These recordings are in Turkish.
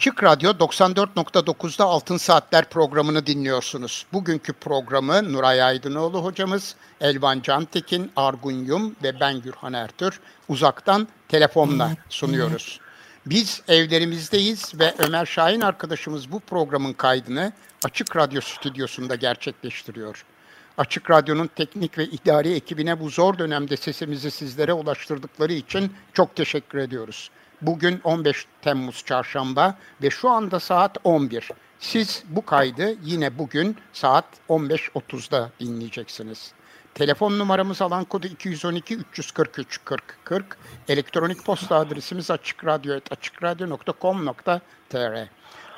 Açık Radyo 94.9'da Altın Saatler programını dinliyorsunuz. Bugünkü programı Nuray Aydınoğlu hocamız, Elvan Cantekin, Argun Yum ve ben Gürhan Ertür uzaktan telefonla sunuyoruz. Biz evlerimizdeyiz ve Ömer Şahin arkadaşımız bu programın kaydını Açık Radyo stüdyosunda gerçekleştiriyor. Açık Radyo'nun teknik ve idari ekibine bu zor dönemde sesimizi sizlere ulaştırdıkları için çok teşekkür ediyoruz. Bugün 15 Temmuz Çarşamba ve şu anda saat 11. Siz bu kaydı yine bugün saat 15.30'da dinleyeceksiniz. Telefon numaramız alan kodu 212 343 40 40. Elektronik posta adresimiz açıkradyo.com.tr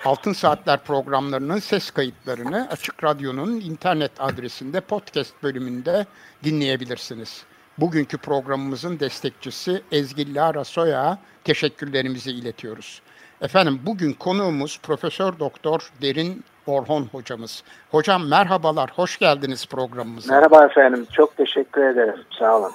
Altın Saatler programlarının ses kayıtlarını Açık Radyo'nun internet adresinde podcast bölümünde dinleyebilirsiniz. Bugünkü programımızın destekçisi Ezgi Lara Soya teşekkürlerimizi iletiyoruz. Efendim bugün konuğumuz Profesör Doktor Derin Orhon hocamız. Hocam merhabalar, hoş geldiniz programımıza. Merhaba efendim, çok teşekkür ederim. Sağ olun.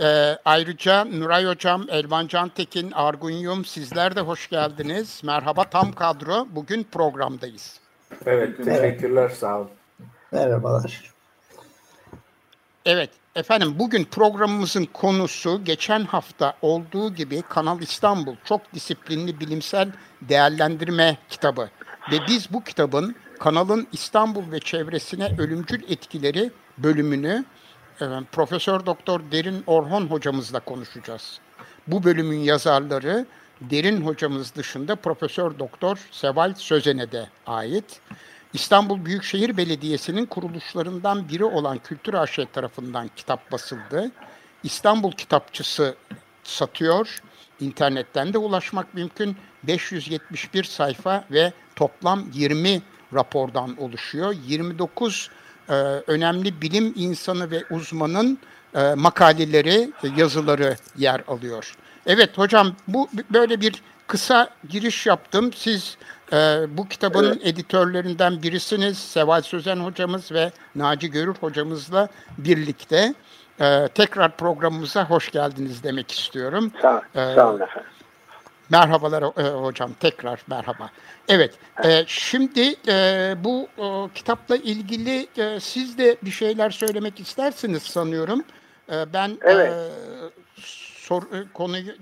Ee, ayrıca Nuray Hocam, Elvan Cantekin, Argun Yum sizler de hoş geldiniz. Merhaba tam kadro. Bugün programdayız. Evet, teşekkürler. Evet. Sağ olun. Merhabalar. Evet, efendim bugün programımızın konusu geçen hafta olduğu gibi Kanal İstanbul çok disiplinli bilimsel değerlendirme kitabı. Ve biz bu kitabın kanalın İstanbul ve çevresine ölümcül etkileri bölümünü efendim, Profesör Doktor Derin Orhon hocamızla konuşacağız. Bu bölümün yazarları Derin hocamız dışında Profesör Doktor Seval Sözen'e de ait. İstanbul Büyükşehir Belediyesi'nin kuruluşlarından biri olan Kültür AŞ tarafından kitap basıldı. İstanbul Kitapçısı satıyor. İnternetten de ulaşmak mümkün. 571 sayfa ve toplam 20 rapordan oluşuyor. 29 e, önemli bilim insanı ve uzmanın e, makaleleri, yazıları yer alıyor. Evet hocam bu böyle bir kısa giriş yaptım. Siz e, bu kitabın evet. editörlerinden birisiniz. Seval Sözen hocamız ve Naci Görür hocamızla birlikte e, tekrar programımıza hoş geldiniz demek istiyorum. Sağ, ee, sağ olun efendim. Merhabalar e, hocam, tekrar merhaba. Evet, e, şimdi e, bu e, kitapla ilgili e, siz de bir şeyler söylemek istersiniz sanıyorum. E, ben e, evet. e, sor, e, konuyu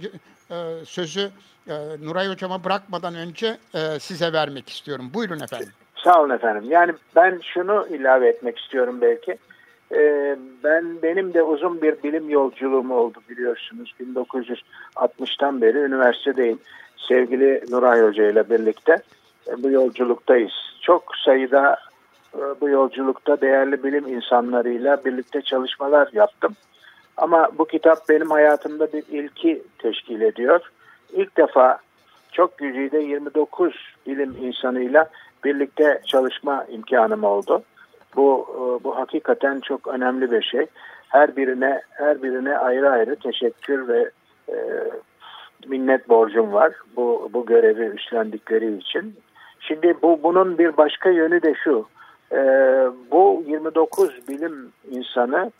e, sözü e, Nuray Hocam'a bırakmadan önce e, size vermek istiyorum. Buyurun efendim. Sağ olun efendim. Yani ben şunu ilave etmek istiyorum belki. E, ben benim de uzun bir bilim yolculuğum oldu biliyorsunuz. 1960'tan beri üniversitedeyim. Sevgili Nuray Hoca ile birlikte e, bu yolculuktayız. Çok sayıda bu yolculukta değerli bilim insanlarıyla birlikte çalışmalar yaptım. Ama bu kitap benim hayatımda bir ilki teşkil ediyor. İlk defa çok güzide 29 bilim insanıyla birlikte çalışma imkanım oldu. Bu e, bu hakikaten çok önemli bir şey. Her birine her birine ayrı ayrı teşekkür ve e, minnet borcum var bu bu görevi üstlendikleri için. Şimdi bu bunun bir başka yönü de şu. E, bu 29 bilim insanı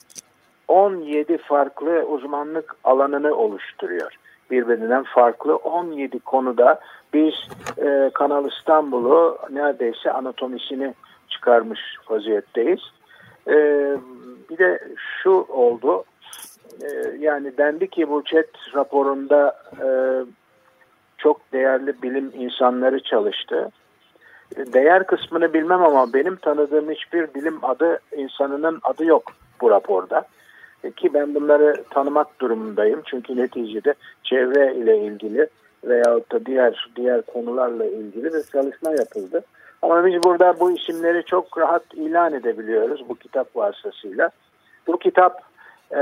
17 farklı uzmanlık alanını oluşturuyor. Birbirinden farklı 17 konuda biz e, Kanal İstanbul'u neredeyse anatomisini çıkarmış vaziyetteyiz. E, bir de şu oldu, e, yani dendi ki bu chat raporunda e, çok değerli bilim insanları çalıştı. Değer kısmını bilmem ama benim tanıdığım hiçbir bilim adı insanının adı yok bu raporda. Ki ben bunları tanımak durumundayım. Çünkü neticede çevre ile ilgili veyahut da diğer diğer konularla ilgili bir çalışma yapıldı. Ama biz burada bu isimleri çok rahat ilan edebiliyoruz bu kitap vasıtasıyla. Bu kitap e,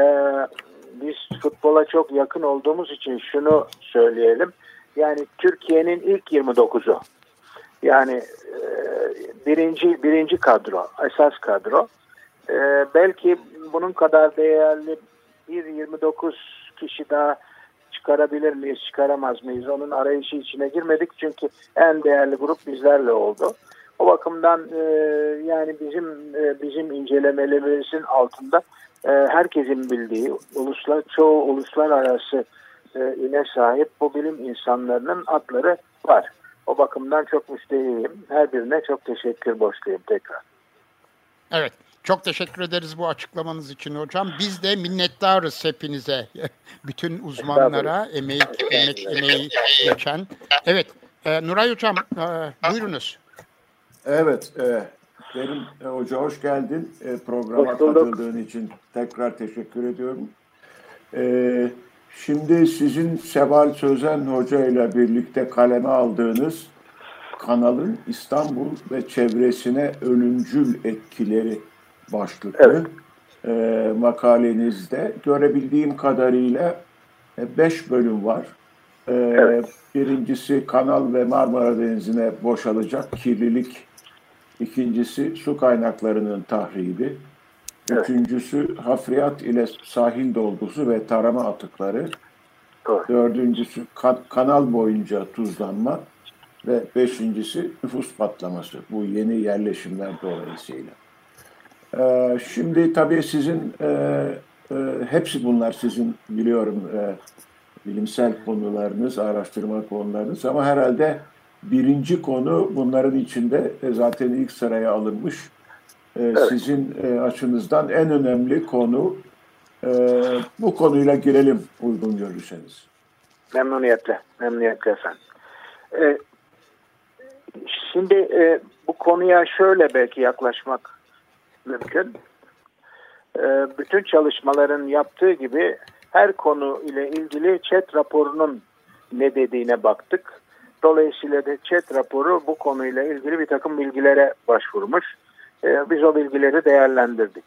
biz futbola çok yakın olduğumuz için şunu söyleyelim. Yani Türkiye'nin ilk 29'u. Yani e, birinci birinci kadro, esas kadro. E, belki bunun kadar değerli bir 29 kişi daha çıkarabilir miyiz, çıkaramaz mıyız? Onun arayışı içine girmedik çünkü en değerli grup bizlerle oldu. O bakımdan e, yani bizim e, bizim incelemelerimizin altında e, herkesin bildiği uluslar çoğu uluslararası e, üne sahip bu bilim insanlarının adları var. O bakımdan çok müstehiyim. Her birine çok teşekkür borçluyum tekrar. Evet. Çok teşekkür ederiz bu açıklamanız için hocam. Biz de minnettarız hepinize. Bütün uzmanlara emeği, emek, emeği geçen. Evet. E, Nuray Hocam e, buyurunuz. Evet. E, Kerim e, Hoca hoş geldin. E, programa katıldığın için tekrar teşekkür ediyorum. E, şimdi sizin Seval Sözen Hoca ile birlikte kaleme aldığınız kanalın İstanbul ve çevresine ölümcül etkileri başlıklı evet. e, makalenizde görebildiğim kadarıyla e, beş bölüm var. E, evet. Birincisi Kanal ve Marmara Denizi'ne boşalacak kirlilik. İkincisi su kaynaklarının tahribi. Evet. Üçüncüsü hafriyat ile sahil dolgusu ve tarama atıkları. Doğru. Dördüncüsü kan kanal boyunca tuzlanma. Ve beşincisi nüfus patlaması. Bu yeni yerleşimler dolayısıyla. Ee, şimdi tabii sizin e, e, hepsi bunlar sizin biliyorum e, bilimsel konularınız, araştırma konularınız ama herhalde birinci konu bunların içinde e, zaten ilk sıraya alınmış. E, evet. Sizin e, açınızdan en önemli konu e, bu konuyla girelim uygun görürseniz. Memnuniyetle, memnuniyetle efendim. E, şimdi e, bu konuya şöyle belki yaklaşmak mümkün. Ee, bütün çalışmaların yaptığı gibi her konu ile ilgili chat raporunun ne dediğine baktık. Dolayısıyla da chat raporu bu konuyla ilgili bir takım bilgilere başvurmuş. Ee, biz o bilgileri değerlendirdik.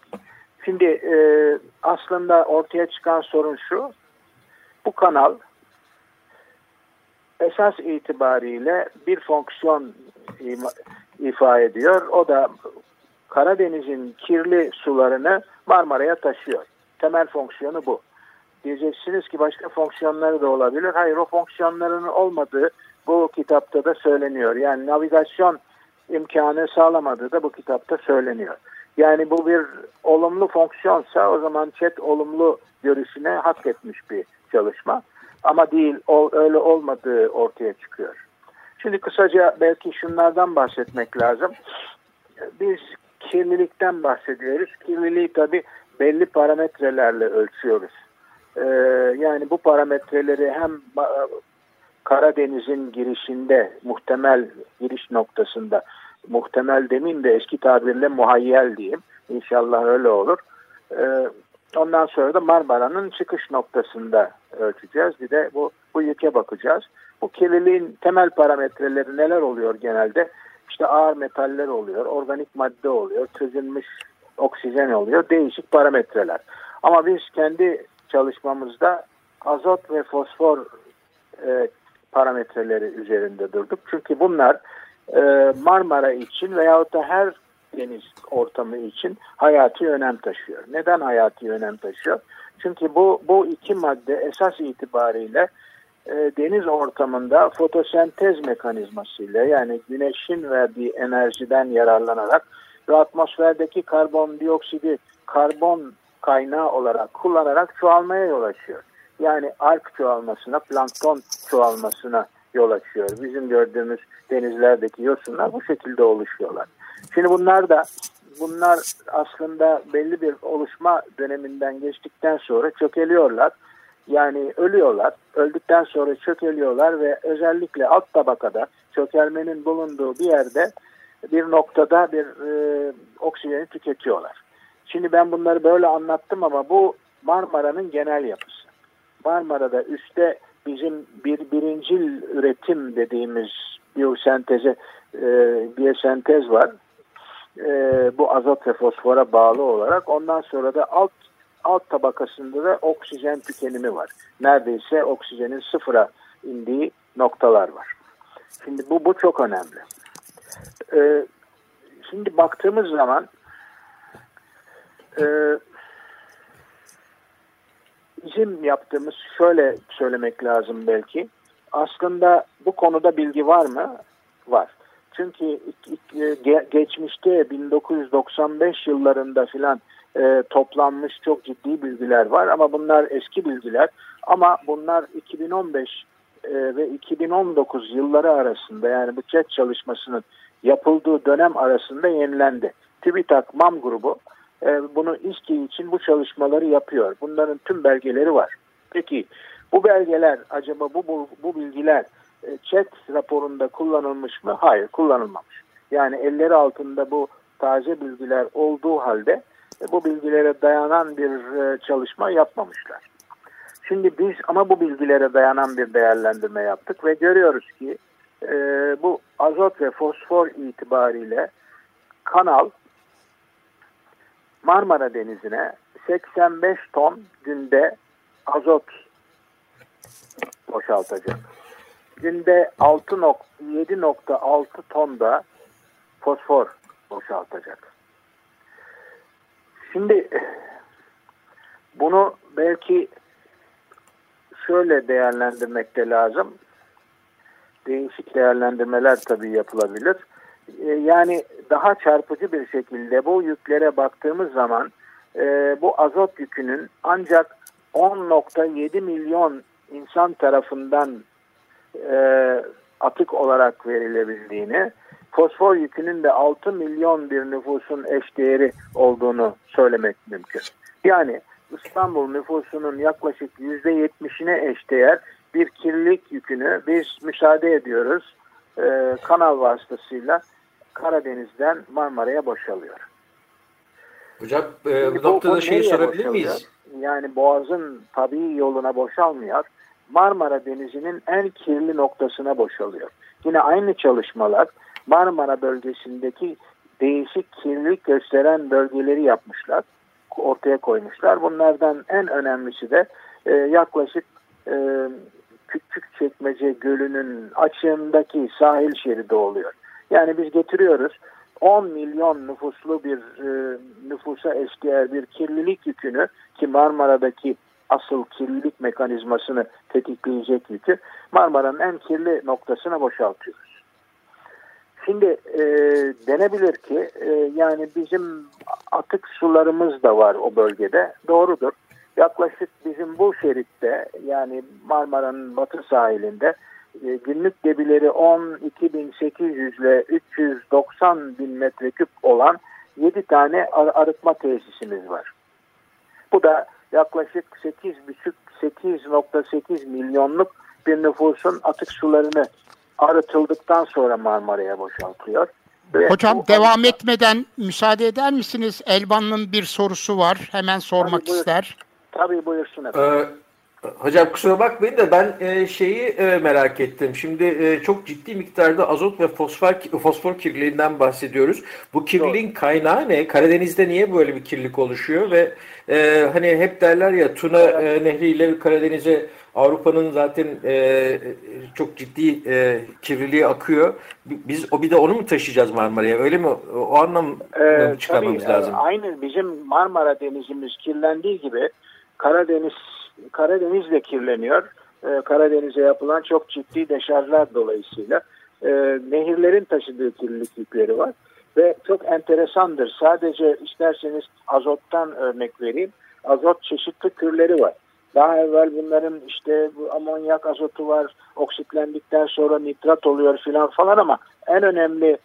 Şimdi e, aslında ortaya çıkan sorun şu. Bu kanal esas itibariyle bir fonksiyon ifa ediyor. O da Karadeniz'in kirli sularını Marmara'ya taşıyor. Temel fonksiyonu bu. Diyeceksiniz ki başka fonksiyonları da olabilir. Hayır o fonksiyonların olmadığı bu kitapta da söyleniyor. Yani navigasyon imkanı sağlamadığı da bu kitapta söyleniyor. Yani bu bir olumlu fonksiyonsa o zaman chat olumlu görüşüne hak etmiş bir çalışma. Ama değil öyle olmadığı ortaya çıkıyor. Şimdi kısaca belki şunlardan bahsetmek lazım. Biz kirlilikten bahsediyoruz. Kirliliği tabi belli parametrelerle ölçüyoruz. Ee, yani bu parametreleri hem Karadeniz'in girişinde muhtemel giriş noktasında muhtemel demeyeyim de eski tabirle muhayyel diyeyim. İnşallah öyle olur. Ee, ondan sonra da Marmara'nın çıkış noktasında ölçeceğiz. Bir de bu, bu yüke bakacağız. Bu kirliliğin temel parametreleri neler oluyor genelde? İşte ağır metaller oluyor, organik madde oluyor, çözülmüş oksijen oluyor, değişik parametreler. Ama biz kendi çalışmamızda azot ve fosfor e, parametreleri üzerinde durduk. Çünkü bunlar e, Marmara için veyahut da her deniz ortamı için hayati önem taşıyor. Neden hayati önem taşıyor? Çünkü bu, bu iki madde esas itibariyle e, deniz ortamında fotosentez mekanizmasıyla yani güneşin verdiği enerjiden yararlanarak ve atmosferdeki karbondioksidi karbon kaynağı olarak kullanarak çoğalmaya yol açıyor. Yani alg çoğalmasına, plankton çoğalmasına yol açıyor. Bizim gördüğümüz denizlerdeki yosunlar bu şekilde oluşuyorlar. Şimdi bunlar da bunlar aslında belli bir oluşma döneminden geçtikten sonra çökeliyorlar yani ölüyorlar. Öldükten sonra çökeliyorlar ve özellikle alt tabakada çökelmenin bulunduğu bir yerde bir noktada bir e, oksijeni tüketiyorlar. Şimdi ben bunları böyle anlattım ama bu Marmara'nın genel yapısı. Marmara'da üstte bizim bir birincil üretim dediğimiz biyosenteze e, biyosentez var. E, bu azot ve fosfora bağlı olarak. Ondan sonra da alt alt tabakasında da oksijen tükenimi var. Neredeyse oksijenin sıfıra indiği noktalar var. Şimdi bu, bu çok önemli. Ee, şimdi baktığımız zaman e, bizim yaptığımız şöyle söylemek lazım belki. Aslında bu konuda bilgi var mı? Var. Çünkü geçmişte 1995 yıllarında filan e, toplanmış çok ciddi bilgiler var ama bunlar eski bilgiler ama bunlar 2015 e, ve 2019 yılları arasında yani chat çalışmasının yapıldığı dönem arasında yenilendi. TÜBİTAK MAM grubu e, bunu İSKİ için bu çalışmaları yapıyor. Bunların tüm belgeleri var. Peki bu belgeler acaba bu, bu, bu bilgiler e, chat raporunda kullanılmış mı? Hayır kullanılmamış. Yani elleri altında bu taze bilgiler olduğu halde e, bu bilgilere dayanan bir e, çalışma yapmamışlar. Şimdi biz ama bu bilgilere dayanan bir değerlendirme yaptık ve görüyoruz ki e, bu azot ve fosfor itibariyle kanal Marmara Denizi'ne 85 ton günde azot boşaltacak. Günde 7.6 ton da fosfor boşaltacak. Şimdi bunu belki şöyle değerlendirmek de lazım. Değişik değerlendirmeler tabii yapılabilir. Ee, yani daha çarpıcı bir şekilde bu yüklere baktığımız zaman e, bu azot yükünün ancak 10.7 milyon insan tarafından e, atık olarak verilebildiğini, fosfor yükünün de 6 milyon bir nüfusun eşdeğeri olduğunu söylemek mümkün. Yani İstanbul nüfusunun yaklaşık %70'ine eşdeğer bir kirlilik yükünü biz müsaade ediyoruz e, kanal vasıtasıyla Karadeniz'den Marmara'ya boşalıyor. Hocam e, bu noktada şeyi sorabilir miyiz? Yani Boğaz'ın tabii yoluna boşalmıyor. Marmara Denizi'nin en kirli noktasına boşalıyor. Yine aynı çalışmalar Marmara bölgesindeki değişik kirlilik gösteren bölgeleri yapmışlar. Ortaya koymuşlar. Bunlardan en önemlisi de e, yaklaşık e, Küçük Çekmece Gölü'nün açığındaki sahil şeridi oluyor. Yani biz getiriyoruz 10 milyon nüfuslu bir e, nüfusa eşdeğer bir kirlilik yükünü ki Marmara'daki asıl kirlilik mekanizmasını tetikleyecek yükü Marmara'nın en kirli noktasına boşaltıyoruz. Şimdi e, denebilir ki e, yani bizim atık sularımız da var o bölgede. Doğrudur. Yaklaşık bizim bu şeritte yani Marmara'nın batı sahilinde e, günlük debileri 12.800 ile 390 bin metreküp olan 7 tane arıtma tesisimiz var. Bu da yaklaşık 8,5-8.8 milyonluk bir nüfusun atık sularını arıtıldıktan sonra Marmara'ya boşaltıyor. Ve Hocam devam arıtma... etmeden müsaade eder misiniz? Elvan'ın bir sorusu var. Hemen sormak Tabii, ister. Tabii buyursun efendim. Ee, Hocam kusura bakmayın da ben e, şeyi e, merak ettim. Şimdi e, çok ciddi miktarda azot ve fosfor fosfor kirliliğinden bahsediyoruz. Bu kirliliğin kaynağı ne? Karadeniz'de niye böyle bir kirlilik oluşuyor ve e, hani hep derler ya Tuna e, Nehri ile Karadeniz'e Avrupa'nın zaten e, çok ciddi e, kirliliği akıyor. Biz o bir de onu mu taşıyacağız Marmara'ya? Öyle mi? O anlam ee, çıkarmamız tabii, lazım. Aynı bizim Marmara Denizimiz kirlendiği gibi Karadeniz Karadeniz de kirleniyor. Ee, Karadeniz'e yapılan çok ciddi deşarjlar dolayısıyla e, nehirlerin taşıdığı kirlilik yükleri var. Ve çok enteresandır. Sadece isterseniz azottan örnek vereyim. Azot çeşitli türleri var. Daha evvel bunların işte bu amonyak azotu var, oksitlendikten sonra nitrat oluyor filan falan ama en önemli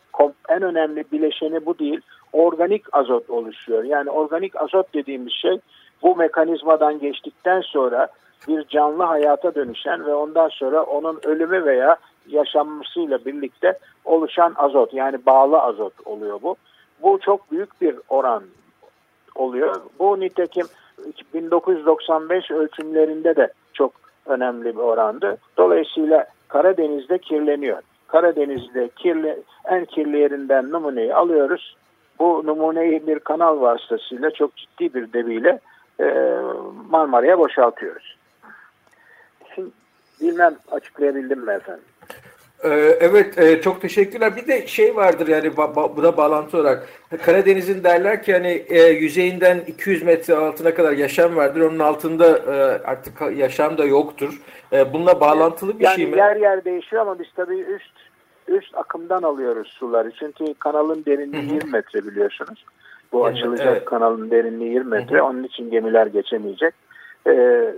en önemli bileşeni bu değil. Organik azot oluşuyor. Yani organik azot dediğimiz şey bu mekanizmadan geçtikten sonra bir canlı hayata dönüşen ve ondan sonra onun ölümü veya yaşanmasıyla birlikte oluşan azot yani bağlı azot oluyor bu. Bu çok büyük bir oran oluyor. Bu nitekim 1995 ölçümlerinde de çok önemli bir orandı. Dolayısıyla Karadeniz'de kirleniyor. Karadeniz'de kirli, en kirli yerinden numuneyi alıyoruz. Bu numuneyi bir kanal vasıtasıyla çok ciddi bir debiyle e, Marmara'ya boşaltıyoruz. Şimdi bilmem açıklayabildim mi efendim? Ee, evet e, çok teşekkürler. Bir de şey vardır yani bu da bağlantı olarak. Karadeniz'in derler ki hani e, yüzeyinden 200 metre altına kadar yaşam vardır. Onun altında e, artık yaşam da yoktur. Bununla bağlantılı bir yani şey mi? Yer yer değişiyor ama biz tabii üst üst akımdan alıyoruz suları. Çünkü kanalın derinliği Hı-hı. 20 metre biliyorsunuz. Bu evet, açılacak evet. kanalın derinliği 20 metre. Hı-hı. Onun için gemiler geçemeyecek. Ee,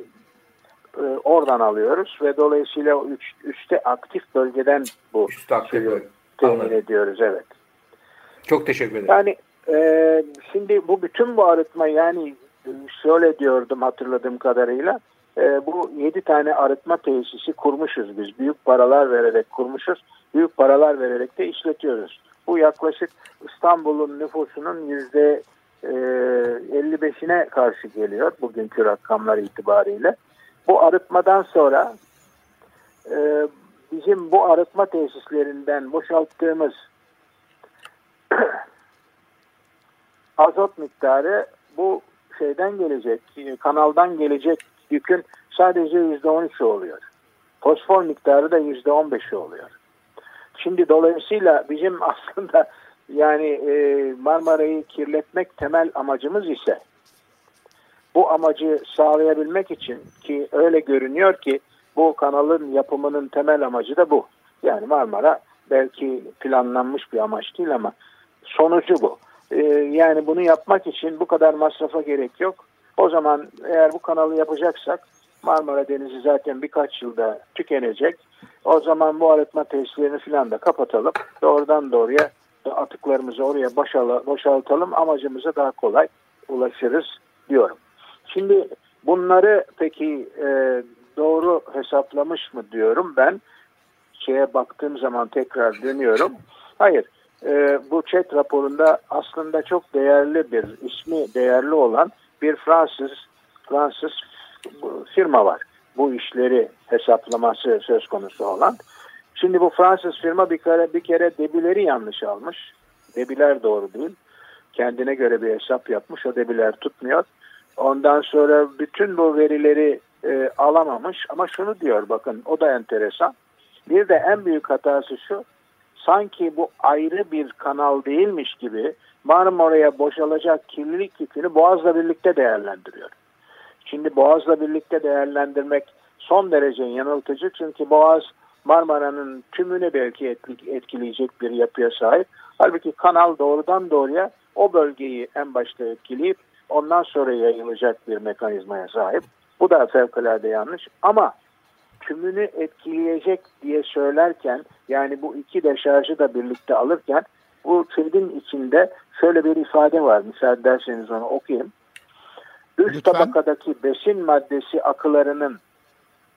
e, oradan alıyoruz ve dolayısıyla üç, üstte aktif bölgeden bu Üst aktif temin ediyoruz. Evet. Çok teşekkür ederim. Yani e, şimdi bu bütün bu arıtma yani şöyle diyordum hatırladığım kadarıyla e, bu yedi tane arıtma tesisi kurmuşuz biz. Büyük paralar vererek kurmuşuz. Büyük paralar vererek de işletiyoruz. Bu yaklaşık İstanbul'un nüfusunun yüzde 55'ine karşı geliyor bugünkü rakamlar itibariyle. Bu arıtmadan sonra e, bizim bu arıtma tesislerinden boşalttığımız azot miktarı bu şeyden gelecek, kanaldan gelecek yükün sadece yüzde on oluyor. Fosfor miktarı da yüzde on oluyor. Şimdi dolayısıyla bizim aslında yani e, Marmara'yı kirletmek temel amacımız ise bu amacı sağlayabilmek için ki öyle görünüyor ki bu kanalın yapımının temel amacı da bu. Yani Marmara belki planlanmış bir amaç değil ama sonucu bu. Ee, yani bunu yapmak için bu kadar masrafa gerek yok. O zaman eğer bu kanalı yapacaksak Marmara Denizi zaten birkaç yılda tükenecek. O zaman bu arıtma tesislerini falan da kapatalım. Doğrudan doğruya atıklarımızı oraya boşaltalım. Amacımıza daha kolay ulaşırız diyorum. Şimdi bunları peki e, doğru hesaplamış mı diyorum ben. Şeye baktığım zaman tekrar dönüyorum. Hayır. E, bu chat raporunda aslında çok değerli bir ismi değerli olan bir Fransız Fransız firma var. Bu işleri hesaplaması söz konusu olan. Şimdi bu Fransız firma bir kere bir kere debileri yanlış almış. Debiler doğru değil. Kendine göre bir hesap yapmış. O debiler tutmuyor. Ondan sonra bütün bu verileri e, alamamış ama şunu diyor bakın o da enteresan. Bir de en büyük hatası şu sanki bu ayrı bir kanal değilmiş gibi Marmara'ya boşalacak kirlilik yükünü Boğaz'la birlikte değerlendiriyor. Şimdi Boğaz'la birlikte değerlendirmek son derece yanıltıcı çünkü Boğaz Marmara'nın tümünü belki etkileyecek bir yapıya sahip. Halbuki kanal doğrudan doğruya o bölgeyi en başta etkileyip ondan sonra yayılacak bir mekanizmaya sahip. Bu da fevkalade yanlış ama tümünü etkileyecek diye söylerken yani bu iki deşarjı da birlikte alırken bu tweet'in içinde şöyle bir ifade var. Müsaade ederseniz onu okuyayım. Üst Lütfen. tabakadaki besin maddesi akılarının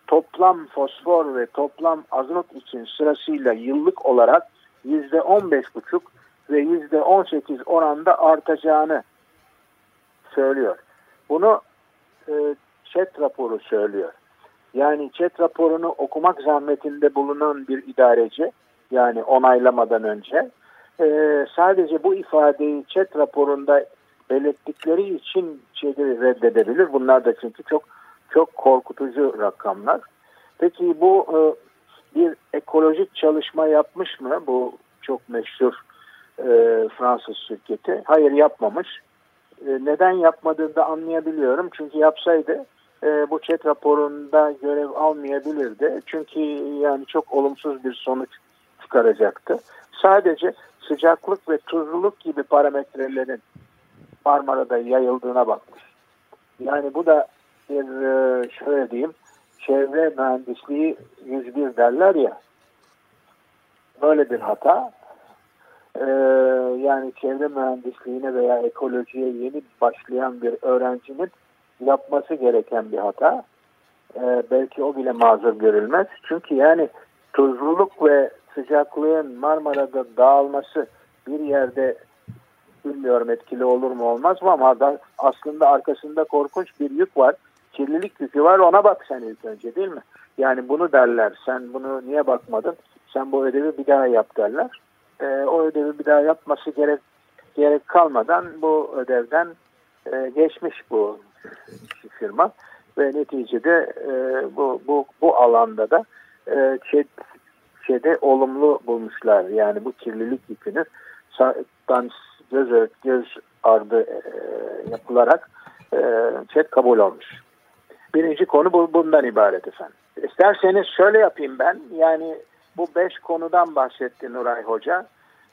toplam fosfor ve toplam azot için sırasıyla yıllık olarak %15,5 ve %18 oranda artacağını söylüyor. Bunu e, chat raporu söylüyor. Yani chat raporunu okumak zahmetinde bulunan bir idareci yani onaylamadan önce e, sadece bu ifadeyi chat raporunda belirttikleri için şeyleri reddedebilir. Bunlar da çünkü çok çok korkutucu rakamlar. Peki bu e, bir ekolojik çalışma yapmış mı? Bu çok meşhur e, Fransız şirketi. Hayır yapmamış. E, neden yapmadığını da anlayabiliyorum. Çünkü yapsaydı e, bu chat raporunda görev almayabilirdi. Çünkü yani çok olumsuz bir sonuç çıkaracaktı. Sadece sıcaklık ve tuzluluk gibi parametrelerin Marmara'da yayıldığına bakmış. Yani bu da bir e, şöyle diyeyim çevre mühendisliği 101 derler ya böyle bir hata ee, yani çevre mühendisliğine veya ekolojiye yeni başlayan bir öğrencinin yapması gereken bir hata. Ee, belki o bile mazur görülmez. Çünkü yani tuzluluk ve sıcaklığın Marmara'da dağılması bir yerde bilmiyorum etkili olur mu olmaz mı ama da aslında arkasında korkunç bir yük var. Kirlilik yükü var ona bak sen ilk önce değil mi? Yani bunu derler. Sen bunu niye bakmadın? Sen bu ödevi bir daha yap derler e, o ödevi bir daha yapması gerek gerek kalmadan bu ödevden e, geçmiş bu firma ve neticede e, bu bu bu alanda da e, chat şeyde olumlu bulmuşlar. Yani bu kirlilik yükünü göz, göz ardı e, yapılarak e, şey kabul olmuş. Birinci konu bu, bundan ibaret efendim. İsterseniz şöyle yapayım ben. Yani bu beş konudan bahsetti Nuray Hoca.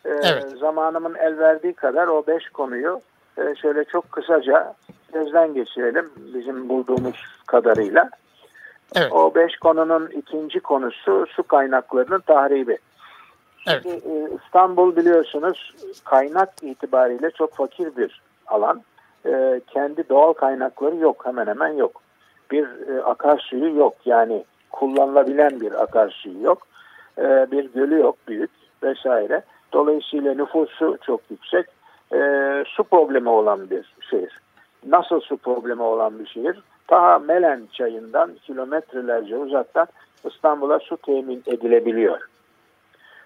Ee, evet. Zamanımın el verdiği kadar o beş konuyu e, şöyle çok kısaca gözden geçirelim bizim bulduğumuz kadarıyla. Evet. O beş konunun ikinci konusu su kaynaklarının tahribi. Evet. Şimdi, e, İstanbul biliyorsunuz kaynak itibariyle çok fakir bir alan. E, kendi doğal kaynakları yok hemen hemen yok. Bir e, akarsuyu yok yani kullanılabilen bir akarsuyu yok. E, bir gölü yok büyük vesaire. Dolayısıyla nüfusu çok yüksek. E, su problemi olan bir şehir. Nasıl su problemi olan bir şehir? Ta Melen çayından kilometrelerce uzaktan İstanbul'a su temin edilebiliyor.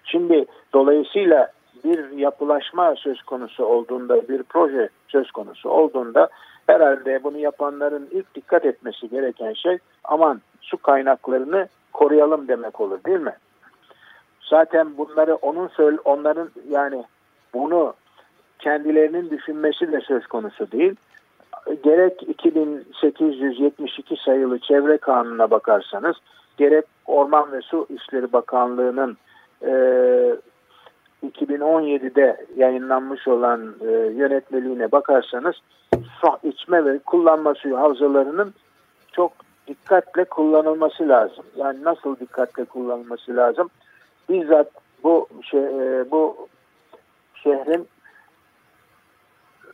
Şimdi dolayısıyla bir yapılaşma söz konusu olduğunda, bir proje söz konusu olduğunda herhalde bunu yapanların ilk dikkat etmesi gereken şey aman su kaynaklarını koruyalım demek olur değil mi? Zaten bunları onun söyle onların yani bunu kendilerinin düşünmesi de söz konusu değil. Gerek 2872 sayılı çevre kanununa bakarsanız gerek Orman ve Su İşleri Bakanlığı'nın e, 2017'de yayınlanmış olan e, yönetmeliğine bakarsanız su içme ve kullanma suyu havzalarının çok dikkatle kullanılması lazım. Yani nasıl dikkatle kullanılması lazım? Bizzat bu şey, e, bu şehrin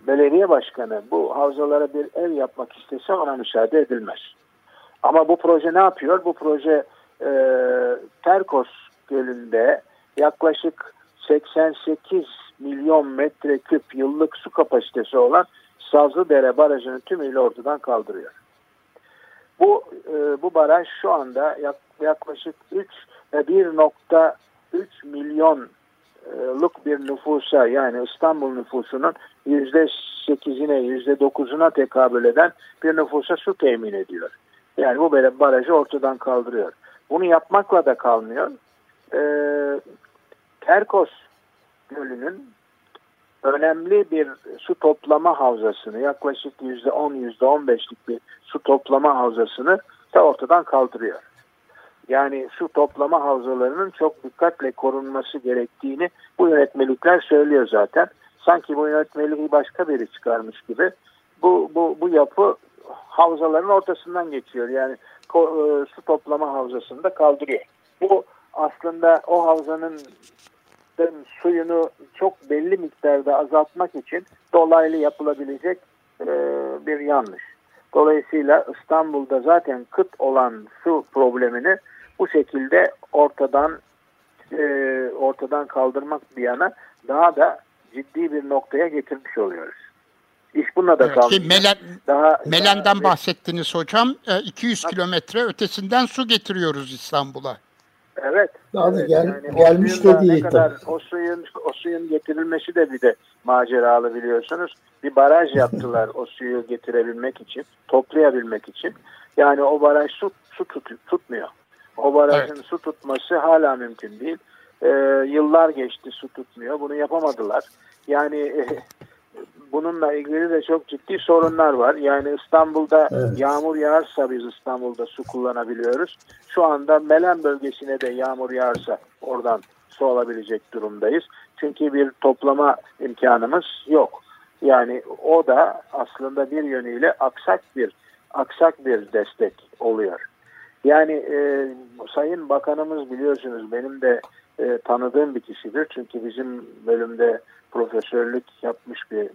belediye başkanı bu havzalara bir ev yapmak istese ona müsaade edilmez. Ama bu proje ne yapıyor? Bu proje e, Terkos Gölü'nde yaklaşık 88 milyon metreküp yıllık su kapasitesi olan Sazlıdere Barajı'nı tümüyle ortadan kaldırıyor. Bu e, bu baraj şu anda yaklaşık 3 1.3 milyonluk bir nüfusa yani İstanbul nüfusunun %8'ine %9'una tekabül eden bir nüfusa su temin ediyor. Yani bu barajı ortadan kaldırıyor. Bunu yapmakla da kalmıyor. Ee, Terkos Gölü'nün önemli bir su toplama havzasını yaklaşık %10 %15'lik bir su toplama havzasını da ortadan kaldırıyor. Yani su toplama havzalarının çok dikkatle korunması gerektiğini bu yönetmelikler söylüyor zaten. Sanki bu yönetmeliği başka biri çıkarmış gibi. Bu, bu, bu yapı havzaların ortasından geçiyor. Yani e, su toplama havzasını da kaldırıyor. Bu aslında o havzanın suyunu çok belli miktarda azaltmak için dolaylı yapılabilecek e, bir yanlış. Dolayısıyla İstanbul'da zaten kıt olan su problemini bu şekilde ortadan e, ortadan kaldırmak bir yana daha da ciddi bir noktaya getirmiş oluyoruz. İş bununla da evet, kalmıyor. Melen, daha, Melen'den daha, bahsettiniz hocam. 200 e, kilometre ötesinden su getiriyoruz İstanbul'a. Evet. Daha evet, gel, yani gelmiş de değil. Kadar, o suyun o suyun getirilmesi de bir de maceralı biliyorsunuz. Bir baraj yaptılar o suyu getirebilmek için, toplayabilmek için. Yani o baraj su, su tut, tutmuyor. O barajın evet. su tutması hala mümkün değil. Ee, yıllar geçti su tutmuyor. Bunu yapamadılar. Yani e, bununla ilgili de çok ciddi sorunlar var. Yani İstanbul'da evet. yağmur yağarsa biz İstanbul'da su kullanabiliyoruz. Şu anda Melen bölgesine de yağmur yağarsa oradan su alabilecek durumdayız. Çünkü bir toplama imkanımız yok. Yani o da aslında bir yönüyle aksak bir aksak bir destek oluyor. Yani e, Sayın Bakanımız biliyorsunuz benim de e, tanıdığım bir kişidir. Çünkü bizim bölümde profesörlük yapmış bir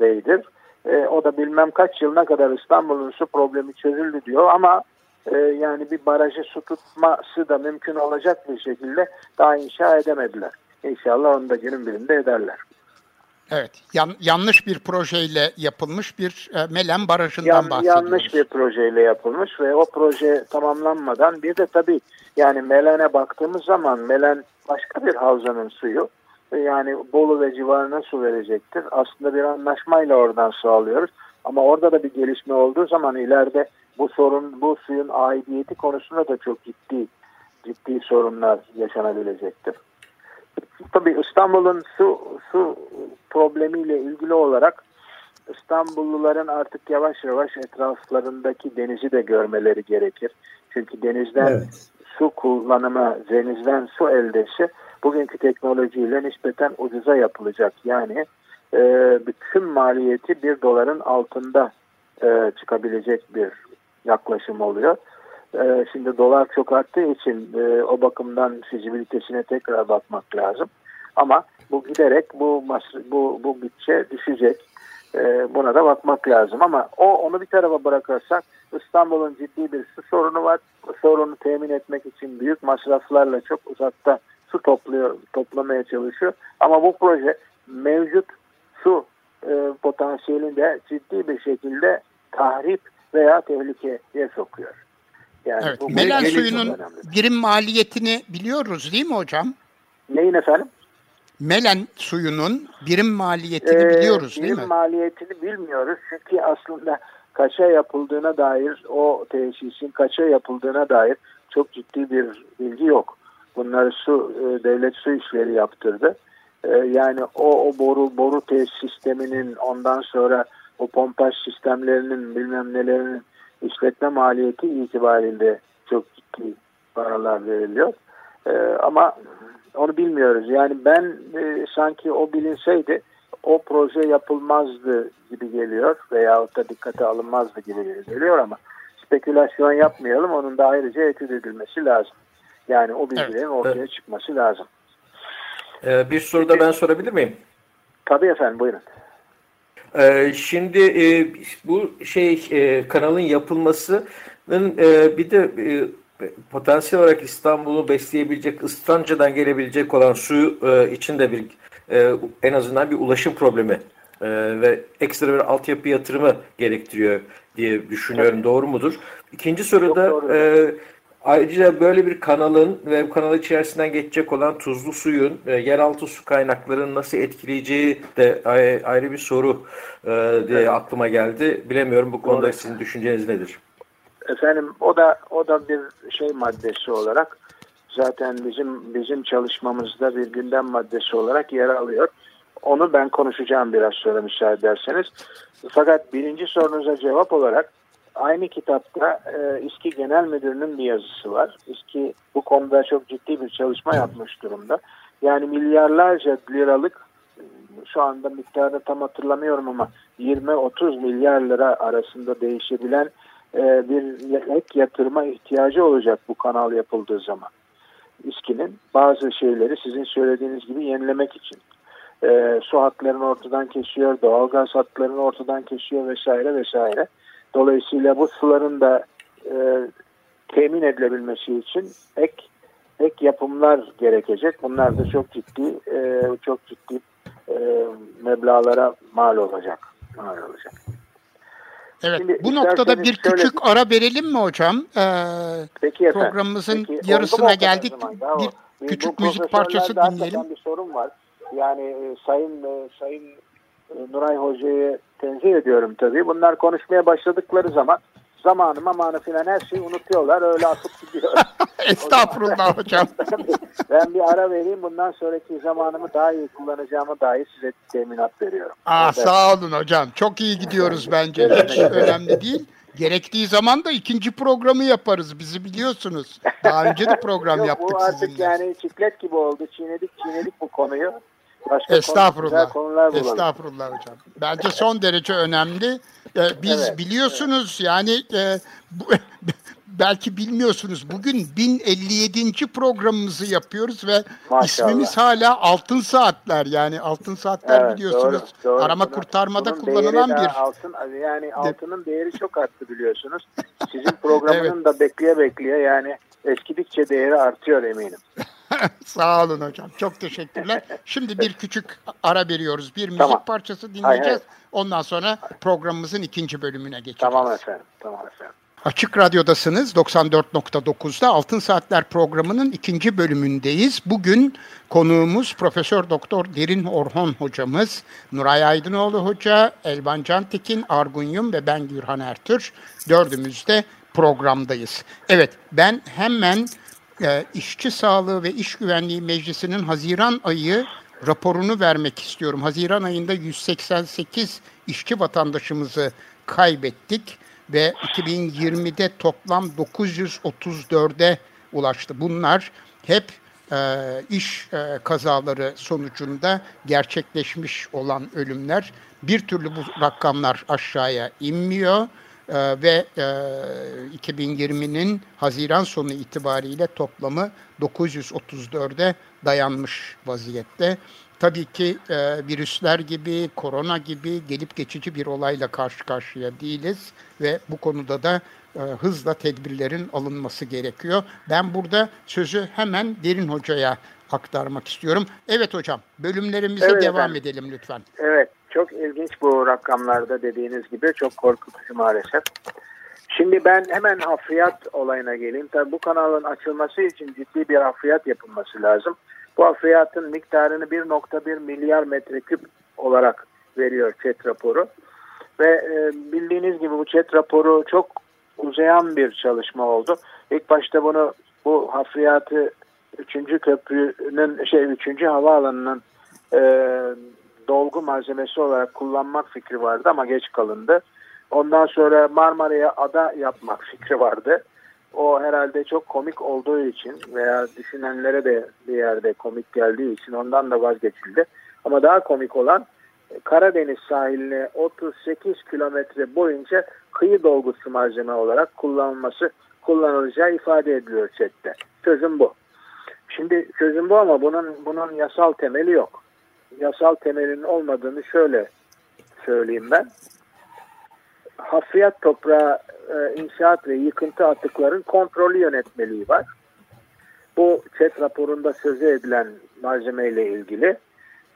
beydir. E, o da bilmem kaç yılına kadar İstanbul'un su problemi çözüldü diyor ama e, yani bir barajı su tutması da mümkün olacak bir şekilde daha inşa edemediler. İnşallah onu da günün birinde ederler. Evet, yan, yanlış bir projeyle yapılmış bir e, Melen Barajı'ndan Yan, bahsediyoruz. Yanlış bir projeyle yapılmış ve o proje tamamlanmadan bir de tabii yani Melen'e baktığımız zaman Melen başka bir havzanın suyu. Yani Bolu ve civarına su verecektir. Aslında bir anlaşmayla oradan su alıyoruz. Ama orada da bir gelişme olduğu zaman ileride bu sorun, bu suyun aidiyeti konusunda da çok ciddi ciddi sorunlar yaşanabilecektir. Tabii İstanbul'un su, su problemiyle ilgili olarak İstanbulluların artık yavaş yavaş etraflarındaki denizi de görmeleri gerekir. Çünkü denizden evet. Su kullanımı, denizden su eldesi bugünkü teknolojiyle nispeten ucuza yapılacak. Yani e, bütün maliyeti bir doların altında e, çıkabilecek bir yaklaşım oluyor. E, şimdi dolar çok arttığı için e, o bakımdan fizibilitesine tekrar bakmak lazım. Ama bu giderek bu bu bu bütçe düşecek. E, buna da bakmak lazım ama o onu bir tarafa bırakırsak İstanbul'un ciddi bir su sorunu var. Bu sorunu temin etmek için büyük masraflarla çok uzakta su topluyor, toplamaya çalışıyor. Ama bu proje mevcut su e, potansiyelini de ciddi bir şekilde tahrip veya tehlikeye sokuyor. Yani evet, bu Melen suyunun birim maliyetini biliyoruz değil mi hocam? Neyin efendim? Melen suyunun birim maliyetini ee, biliyoruz değil mi? Birim maliyetini bilmiyoruz çünkü aslında kaça yapıldığına dair o tesisin kaça yapıldığına dair çok ciddi bir bilgi yok. Bunları su e, devlet su işleri yaptırdı. E, yani o, o boru boru tesis sisteminin ondan sonra o pompaj sistemlerinin bilmem nelerinin işletme maliyeti itibariyle çok ciddi paralar veriliyor. E, ama onu bilmiyoruz. Yani ben e, sanki o bilinseydi o proje yapılmazdı gibi geliyor veya da dikkate alınmazdı gibi geliyor ama spekülasyon yapmayalım. Onun da ayrıca etüt edilmesi lazım. Yani o bilgilerin evet. ortaya çıkması lazım. Ee, bir soru da ben sorabilir miyim? Tabii efendim buyurun. Ee, şimdi e, bu şey e, kanalın yapılmasının e, bir de e, potansiyel olarak İstanbul'u besleyebilecek Istranca'dan gelebilecek olan su e, için de bir e, en azından bir ulaşım problemi e, ve ekstra bir altyapı yatırımı gerektiriyor diye düşünüyorum. Tabii. Doğru mudur? İkinci soruda e, ayrıca böyle bir kanalın ve bu kanal içerisinden geçecek olan tuzlu suyun e, yeraltı su kaynaklarını nasıl etkileyeceği de ayrı bir soru e, diye evet. aklıma geldi. Bilemiyorum bu konuda Doğru. sizin düşünceniz nedir? Efendim o da o da bir şey maddesi olarak zaten bizim bizim çalışmamızda bir gündem maddesi olarak yer alıyor. Onu ben konuşacağım biraz sonra müsaade ederseniz. Fakat birinci sorunuza cevap olarak aynı kitapta e, İSKİ Genel Müdürü'nün bir yazısı var. İSKİ bu konuda çok ciddi bir çalışma yapmış durumda. Yani milyarlarca liralık şu anda miktarını tam hatırlamıyorum ama 20-30 milyar lira arasında değişebilen e, bir ek yatırıma ihtiyacı olacak bu kanal yapıldığı zaman. İSKİ'nin bazı şeyleri sizin söylediğiniz gibi yenilemek için. E, su hatlarını ortadan kesiyor, doğalgaz hatlarını ortadan kesiyor vesaire vesaire. Dolayısıyla bu suların da e, temin edilebilmesi için ek ek yapımlar gerekecek. Bunlar da çok ciddi e, çok ciddi e, meblalara mal olacak. Mal olacak. Evet. Şimdi bu noktada bir şöyle... küçük ara verelim mi hocam? Ee, Peki efendim. Programımızın Peki, yarısına geldik. Bir bu, küçük müzik parçası dinleyelim. Bir sorun var. Yani e, sayın e, sayın e, Nuray Hoca'yı tenzih ediyorum tabii. Bunlar konuşmaya başladıkları zaman zamanı mamanı filan her şeyi unutuyorlar. Öyle atıp gidiyor. Estağfurullah hocam. ben bir ara vereyim. Bundan sonraki zamanımı daha iyi kullanacağımı dahi size teminat veriyorum. Aa, evet. Sağ olun hocam. Çok iyi gidiyoruz bence. Hiç önemli değil. Gerektiği zaman da ikinci programı yaparız. Bizi biliyorsunuz. Daha önce de program Yok, yaptık bu artık sizinle. yani çiklet gibi oldu. Çiğnedik çiğnedik bu konuyu. Başka Estağfurullah. Konu, Estağfurullah hocam. Bence son derece önemli. Ee, biz evet, biliyorsunuz evet. yani e, bu, belki bilmiyorsunuz bugün 1057. programımızı yapıyoruz ve Maşallah. ismimiz hala Altın Saatler yani Altın Saatler evet, biliyorsunuz doğru, doğru. arama Bunun, kurtarmada kullanılan bir altın yani altının değeri çok arttı biliyorsunuz. Sizin programının evet. da bekleye bekleye yani eskidikçe değeri artıyor eminim. Sağ olun hocam. Çok teşekkürler. Şimdi bir küçük ara veriyoruz. Bir müzik tamam. parçası dinleyeceğiz. Hayır. Ondan sonra programımızın ikinci bölümüne geçeceğiz. Tamam efendim. Tamam efendim. Açık Radyo'dasınız 94.9'da Altın Saatler programının ikinci bölümündeyiz. Bugün konuğumuz Profesör Doktor Derin Orhon hocamız, Nuray Aydınoğlu hoca, Elvan Cantekin, Argun Yum ve ben Gürhan Ertür. Dördümüz de programdayız. Evet ben hemen e, İşçi Sağlığı ve İş Güvenliği Meclisi'nin Haziran ayı raporunu vermek istiyorum. Haziran ayında 188 işçi vatandaşımızı kaybettik ve 2020'de toplam 934'e ulaştı. Bunlar hep e, iş e, kazaları sonucunda gerçekleşmiş olan ölümler. Bir türlü bu rakamlar aşağıya inmiyor e, ve e, 2020'nin Haziran sonu itibariyle toplamı 934'e dayanmış vaziyette. Tabii ki e, virüsler gibi, korona gibi gelip geçici bir olayla karşı karşıya değiliz ve bu konuda da e, hızla tedbirlerin alınması gerekiyor. Ben burada sözü hemen Derin Hoca'ya aktarmak istiyorum. Evet hocam, bölümlerimize evet, devam efendim. edelim lütfen. Evet, çok ilginç bu rakamlarda dediğiniz gibi çok korkutucu maalesef. Şimdi ben hemen hafriyat olayına geleyim. Tabii bu kanalın açılması için ciddi bir hafriyat yapılması lazım. Bu hafriyatın miktarını 1.1 milyar metreküp olarak veriyor ÇED raporu. Ve e, bildiğiniz gibi bu ÇED raporu çok uzayan bir çalışma oldu. İlk başta bunu bu hafriyatı 3. köprünün şey 3. havaalanının e, dolgu malzemesi olarak kullanmak fikri vardı ama geç kalındı. Ondan sonra Marmara'ya ada yapmak fikri vardı. O herhalde çok komik olduğu için veya düşünenlere de bir yerde komik geldiği için ondan da vazgeçildi. Ama daha komik olan Karadeniz sahiline 38 kilometre boyunca kıyı dolgusu malzeme olarak kullanılması kullanılacağı ifade ediliyor chatte. Çözüm bu. Şimdi çözüm bu ama bunun bunun yasal temeli yok. Yasal temelin olmadığını şöyle söyleyeyim ben. Hafriyat toprağı e, inşaat ve yıkıntı atıkların kontrolü yönetmeliği var. Bu ÇED raporunda sözü edilen malzemeyle ilgili.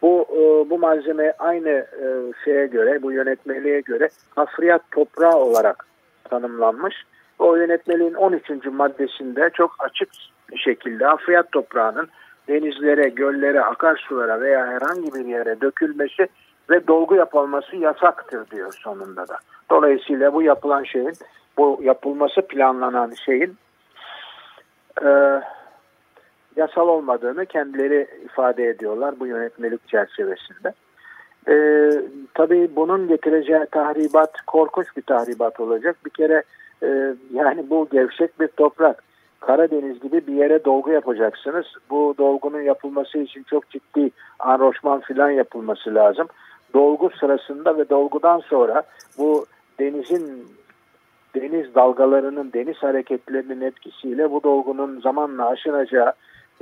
Bu e, bu malzeme aynı e, şeye göre, bu yönetmeliğe göre hafriyat toprağı olarak tanımlanmış. O yönetmeliğin 13. maddesinde çok açık bir şekilde hafriyat toprağının denizlere, göllere, akarsulara veya herhangi bir yere dökülmesi ve dolgu yapılması yasaktır diyor sonunda da. Dolayısıyla bu yapılan şeyin, bu yapılması planlanan şeyin e, yasal olmadığını kendileri ifade ediyorlar bu yönetmelik çerçevesinde. E, tabii bunun getireceği tahribat korkunç bir tahribat olacak. Bir kere e, yani bu gevşek bir toprak. Karadeniz gibi bir yere dolgu yapacaksınız. Bu dolgunun yapılması için çok ciddi anroşman filan yapılması lazım. Dolgu sırasında ve dolgudan sonra bu denizin deniz dalgalarının, deniz hareketlerinin etkisiyle bu dolgunun zamanla aşınacağı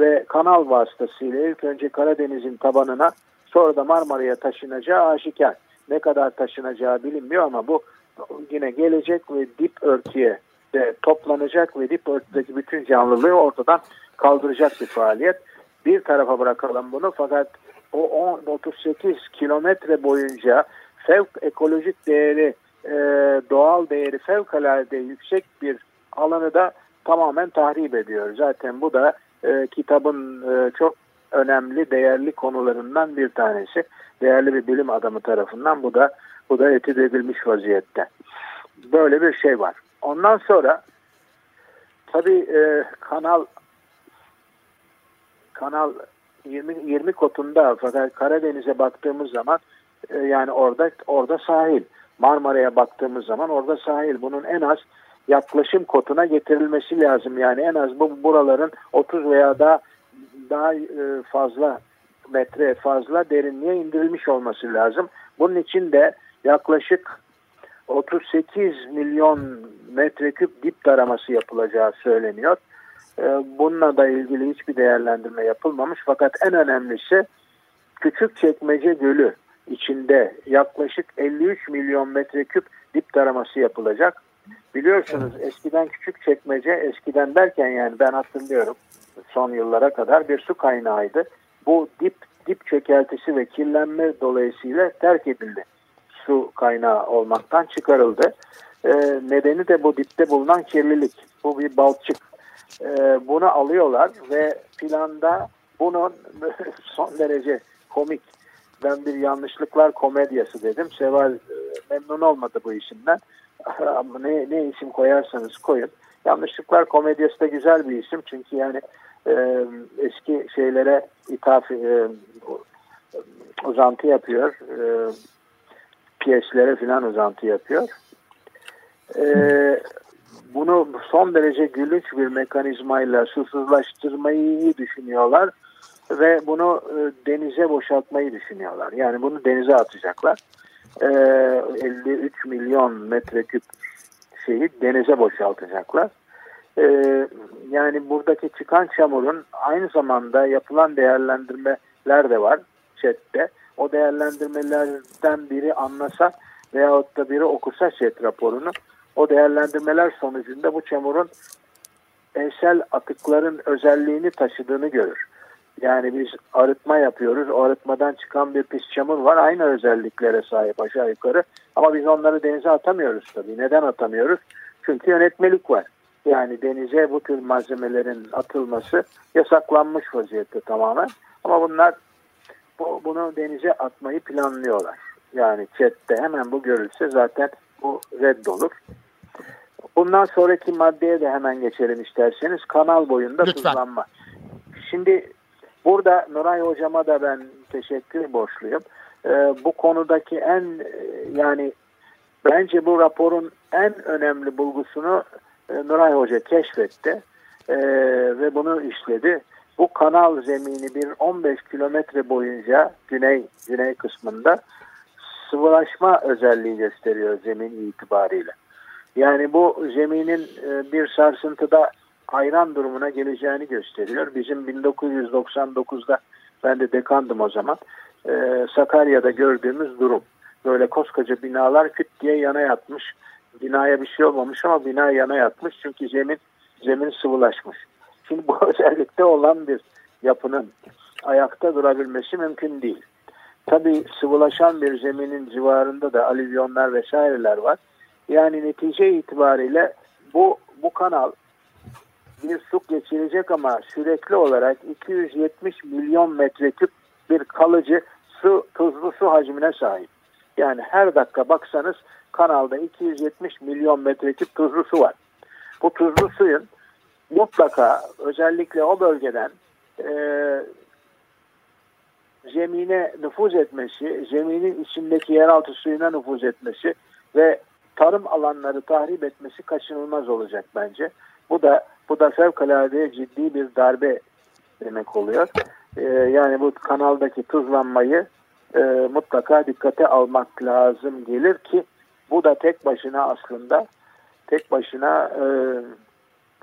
ve kanal vasıtasıyla ilk önce Karadeniz'in tabanına sonra da Marmara'ya taşınacağı aşikar. Ne kadar taşınacağı bilinmiyor ama bu yine gelecek ve dip örtüye de toplanacak ve örtüdeki bütün canlılığı ortadan kaldıracak bir faaliyet. Bir tarafa bırakalım bunu fakat o 10, 38 kilometre boyunca fevk ekolojik değeri, e, doğal değeri fevkalade yüksek bir alanı da tamamen tahrip ediyor. Zaten bu da e, kitabın e, çok önemli, değerli konularından bir tanesi. Değerli bir bilim adamı tarafından bu da bu da etüt edilmiş vaziyette. Böyle bir şey var. Ondan sonra tabii e, kanal kanal 20 20 kotunda fakat Karadeniz'e baktığımız zaman e, yani orada orada sahil. Marmara'ya baktığımız zaman orada sahil. Bunun en az yaklaşım kotuna getirilmesi lazım. Yani en az bu buraların 30 veya daha daha e, fazla metre fazla derinliğe indirilmiş olması lazım. Bunun için de yaklaşık 38 milyon metreküp dip taraması yapılacağı söyleniyor. E, bununla da ilgili hiçbir değerlendirme yapılmamış. Fakat en önemlisi küçük çekmece Gölü içinde yaklaşık 53 milyon metreküp dip taraması yapılacak. Biliyorsunuz evet. eskiden küçük çekmece, eskiden derken yani ben hatırlıyorum son yıllara kadar bir su kaynağıydı. Bu dip dip çökeltisi ve kirlenme dolayısıyla terk edildi. Su kaynağı olmaktan çıkarıldı. Ee, nedeni de bu dipte bulunan kirlilik. Bu bir balçık. Ee, bunu alıyorlar ve planda bunun son derece komik ben bir yanlışlıklar komedyası dedim. Seval e, memnun olmadı bu işimden. ne, ne isim koyarsanız koyun. Yanlışlıklar Komedyası da güzel bir isim çünkü yani e, eski şeylere ithaf e, uzantı yapıyor. E, piyeslere filan uzantı yapıyor. E, bunu son derece gülünç bir mekanizmayla susuzlaştırmayı düşünüyorlar ve bunu e, denize boşaltmayı düşünüyorlar. Yani bunu denize atacaklar. E, 53 milyon metreküp şeyi denize boşaltacaklar. E, yani buradaki çıkan çamurun aynı zamanda yapılan değerlendirmeler de var chatte. O değerlendirmelerden biri anlasa veyahut da biri okusa chat raporunu o değerlendirmeler sonucunda bu çamurun ensel atıkların özelliğini taşıdığını görür. Yani biz arıtma yapıyoruz. O arıtmadan çıkan bir pis çamur var. Aynı özelliklere sahip aşağı yukarı. Ama biz onları denize atamıyoruz tabii. Neden atamıyoruz? Çünkü yönetmelik var. Yani denize bu tür malzemelerin atılması yasaklanmış vaziyette tamamen. Ama bunlar bu, bunu denize atmayı planlıyorlar. Yani chatte hemen bu görülse zaten bu reddolur. Bundan sonraki maddeye de hemen geçelim isterseniz. Kanal boyunda Lütfen. tuzlanma. Şimdi burada Nuray Hocama da ben teşekkür borçluyum. Ee, bu konudaki en yani bence bu raporun en önemli bulgusunu e, Nuray Hoca keşfetti e, ve bunu işledi. Bu kanal zemini bir 15 kilometre boyunca güney güney kısmında sıvılaşma özelliği gösteriyor zemin itibariyle. Yani bu zeminin e, bir sarsıntıda ayran durumuna geleceğini gösteriyor. Bizim 1999'da ben de dekandım o zaman. E, Sakarya'da gördüğümüz durum. Böyle koskoca binalar küt diye yana yatmış. Binaya bir şey olmamış ama bina yana yatmış. Çünkü zemin zemin sıvılaşmış. Şimdi bu özellikle olan bir yapının ayakta durabilmesi mümkün değil. Tabii sıvılaşan bir zeminin civarında da alüvyonlar vesaireler var. Yani netice itibariyle bu bu kanal bir su geçirecek ama sürekli olarak 270 milyon metreküp bir kalıcı su tuzlu su hacmine sahip. Yani her dakika baksanız kanalda 270 milyon metreküp tuzlu su var. Bu tuzlu suyun mutlaka özellikle o bölgeden e, zemine nüfuz etmesi, zeminin içindeki yeraltı suyuna nüfuz etmesi ve tarım alanları tahrip etmesi kaçınılmaz olacak bence. Bu da bu da fevkalade ciddi bir darbe demek oluyor. Ee, yani bu kanaldaki tuzlanmayı e, mutlaka dikkate almak lazım gelir ki bu da tek başına aslında tek başına e,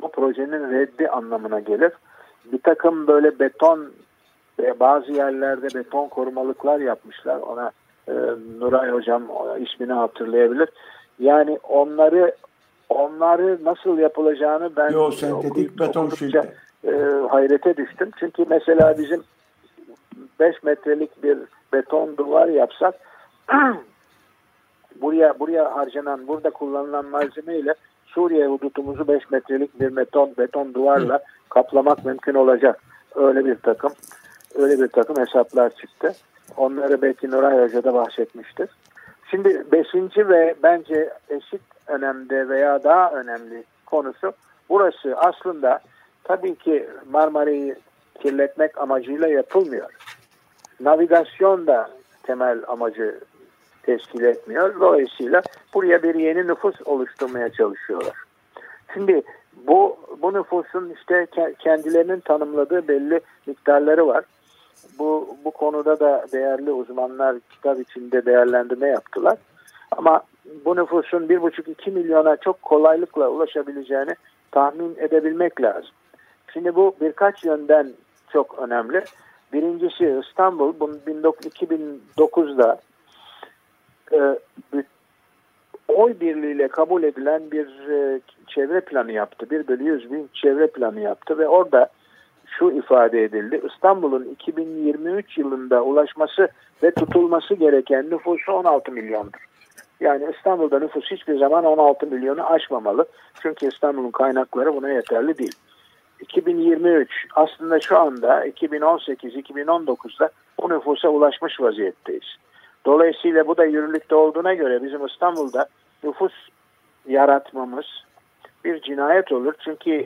bu projenin reddi anlamına gelir. Bir takım böyle beton ve bazı yerlerde beton korumalıklar yapmışlar. Ona e, Nuray Hocam ismini hatırlayabilir. Yani onları onları nasıl yapılacağını ben Yo, sentetik beton şilti. E, hayrete düştüm. Çünkü mesela bizim 5 metrelik bir beton duvar yapsak buraya buraya harcanan, burada kullanılan malzeme ile Suriye hudutumuzu 5 metrelik bir beton beton duvarla kaplamak mümkün olacak. Öyle bir takım öyle bir takım hesaplar çıktı. Onları belki Nuray Hoca da bahsetmiştir. Şimdi beşinci ve bence eşit önemde veya daha önemli konusu burası aslında tabii ki Marmara'yı kirletmek amacıyla yapılmıyor. Navigasyon da temel amacı teşkil etmiyor. Dolayısıyla buraya bir yeni nüfus oluşturmaya çalışıyorlar. Şimdi bu, bu nüfusun işte kendilerinin tanımladığı belli miktarları var. Bu, bu konuda da değerli uzmanlar kitap içinde değerlendirme yaptılar. Ama bu nüfusun 1,5-2 milyona çok kolaylıkla ulaşabileceğini tahmin edebilmek lazım. Şimdi bu birkaç yönden çok önemli. Birincisi İstanbul 2009'da e, oy birliğiyle kabul edilen bir e, çevre planı yaptı. 1 bölü 100 bin çevre planı yaptı ve orada şu ifade edildi. İstanbul'un 2023 yılında ulaşması ve tutulması gereken nüfusu 16 milyondur. Yani İstanbul'da nüfus hiçbir zaman 16 milyonu aşmamalı. Çünkü İstanbul'un kaynakları buna yeterli değil. 2023 aslında şu anda 2018-2019'da bu nüfusa ulaşmış vaziyetteyiz. Dolayısıyla bu da yürürlükte olduğuna göre bizim İstanbul'da nüfus yaratmamız bir cinayet olur. Çünkü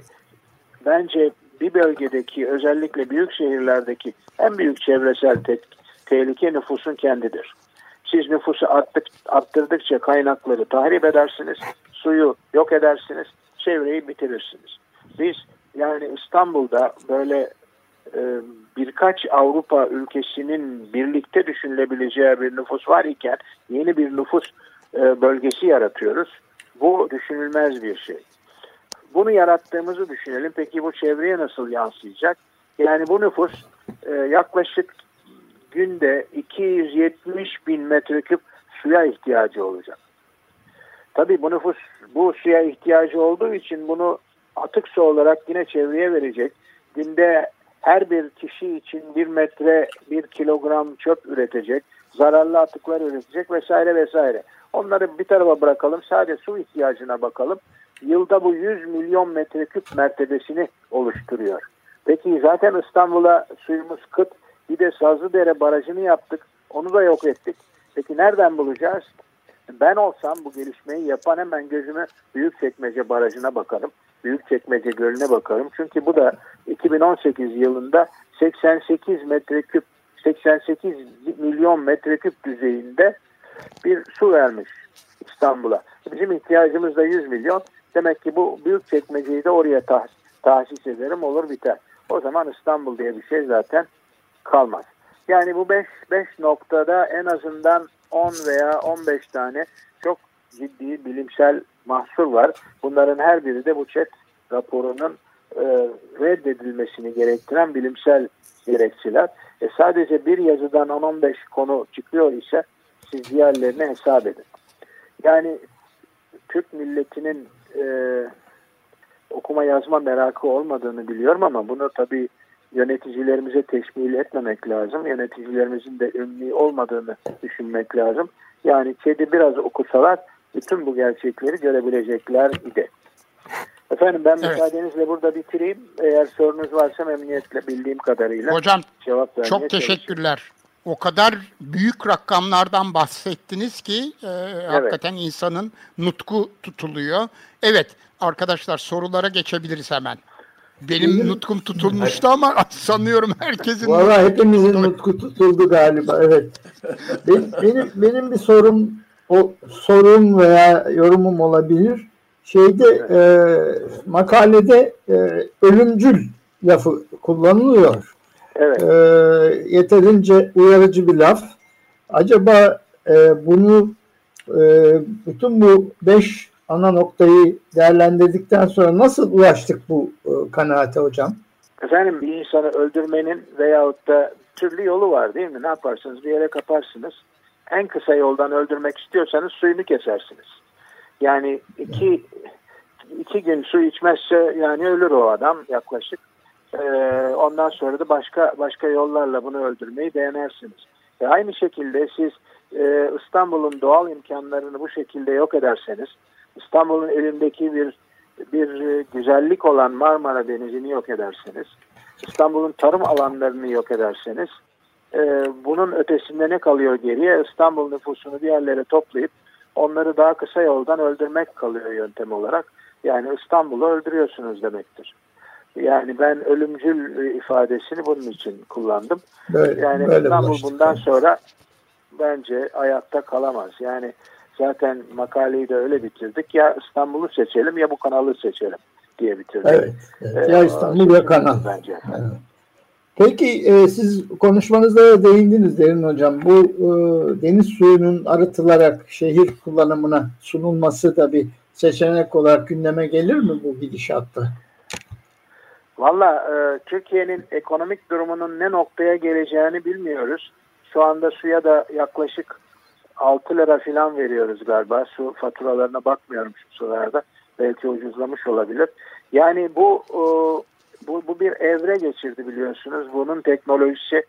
bence bir bölgedeki özellikle büyük şehirlerdeki en büyük çevresel te tehlike nüfusun kendidir. Siz nüfusu arttık, arttırdıkça kaynakları tahrip edersiniz, suyu yok edersiniz, çevreyi bitirirsiniz. Biz yani İstanbul'da böyle birkaç Avrupa ülkesinin birlikte düşünülebileceği bir nüfus var iken yeni bir nüfus e, bölgesi yaratıyoruz. Bu düşünülmez bir şey. Bunu yarattığımızı düşünelim. Peki bu çevreye nasıl yansıyacak? Yani bu nüfus e, yaklaşık günde 270 bin metreküp suya ihtiyacı olacak. Tabii bu nüfus bu suya ihtiyacı olduğu için bunu atık su olarak yine çevreye verecek. Günde her bir kişi için bir metre bir kilogram çöp üretecek. Zararlı atıklar üretecek vesaire vesaire. Onları bir tarafa bırakalım. Sadece su ihtiyacına bakalım. Yılda bu 100 milyon metreküp mertebesini oluşturuyor. Peki zaten İstanbul'a suyumuz kıt. Bir de Sazlıdere barajını yaptık. Onu da yok ettik. Peki nereden bulacağız? Ben olsam bu gelişmeyi yapan hemen gözümü Büyükçekmece Barajı'na bakarım. Büyükçekmece Gölü'ne bakarım. Çünkü bu da 2018 yılında 88 metreküp 88 milyon metreküp düzeyinde bir su vermiş İstanbul'a. Bizim ihtiyacımız da 100 milyon. Demek ki bu büyük çekmeceyi de oraya tah tahsis ederim olur biter. O zaman İstanbul diye bir şey zaten kalmaz. Yani bu 5 5 noktada en azından 10 veya 15 tane çok ciddi bilimsel mahsur var. Bunların her biri de bu chat raporunun e, reddedilmesini gerektiren bilimsel gerekçeler. E, sadece bir yazıdan 10-15 konu çıkıyor ise siz diğerlerini hesap edin. Yani Türk milletinin e, okuma yazma merakı olmadığını biliyorum ama bunu tabii yöneticilerimize teşmil etmemek lazım. Yöneticilerimizin de ümmi olmadığını düşünmek lazım. Yani kedi biraz okusalar bütün bu gerçekleri görebilecekler idi. Efendim ben evet. müsaadenizle burada bitireyim. Eğer sorunuz varsa memnuniyetle bildiğim kadarıyla Hocam, cevap vermeye Çok teşekkürler. O kadar büyük rakamlardan bahsettiniz ki e, evet. hakikaten insanın nutku tutuluyor. Evet arkadaşlar sorulara geçebiliriz hemen. Benim Benim, nutkum tutulmuştu ama sanıyorum herkesin Valla hepimizin nutku tutuldu galiba. Evet. benim, benim, benim bir sorum o sorum veya yorumum olabilir. Şeyde e, makalede e, ölümcül lafı kullanılıyor. Evet. E, yeterince uyarıcı bir laf. Acaba e, bunu e, bütün bu beş ana noktayı değerlendirdikten sonra nasıl ulaştık bu e, kanaate hocam? Efendim bir insanı öldürmenin veyahut da türlü yolu var değil mi? Ne yaparsınız? Bir yere kaparsınız. En kısa yoldan öldürmek istiyorsanız suyunu kesersiniz. Yani iki iki gün su içmezse yani ölür o adam yaklaşık. Ee, ondan sonra da başka başka yollarla bunu öldürmeyi denersiniz. E aynı şekilde siz e, İstanbul'un doğal imkanlarını bu şekilde yok ederseniz, İstanbul'un elindeki bir bir güzellik olan Marmara Denizi'ni yok ederseniz, İstanbul'un tarım alanlarını yok ederseniz, e, bunun ötesinde ne kalıyor geriye? İstanbul nüfusunu bir yerlere toplayıp onları daha kısa yoldan öldürmek kalıyor yöntem olarak. Yani İstanbul'u öldürüyorsunuz demektir. Yani ben ölümcül ifadesini bunun için kullandım. Böyle, yani böyle İstanbul bulaştık. bundan sonra bence ayakta kalamaz. Yani zaten makaleyi de öyle bitirdik. Ya İstanbul'u seçelim ya bu kanalı seçelim diye bitirdik. Evet. evet. Ee, ya İstanbul ya kanal. Bence. Evet. Peki e, siz konuşmanızda da değindiniz Derin Hocam. Bu e, deniz suyunun arıtılarak şehir kullanımına sunulması da bir seçenek olarak gündeme gelir mi bu gidişatta? Valla e, Türkiye'nin ekonomik durumunun ne noktaya geleceğini bilmiyoruz. Şu anda suya da yaklaşık 6 lira falan veriyoruz galiba. Su faturalarına bakmıyorum şu sularda. Belki ucuzlamış olabilir. Yani bu e, bu, bu bir evre geçirdi biliyorsunuz. Bunun teknolojisi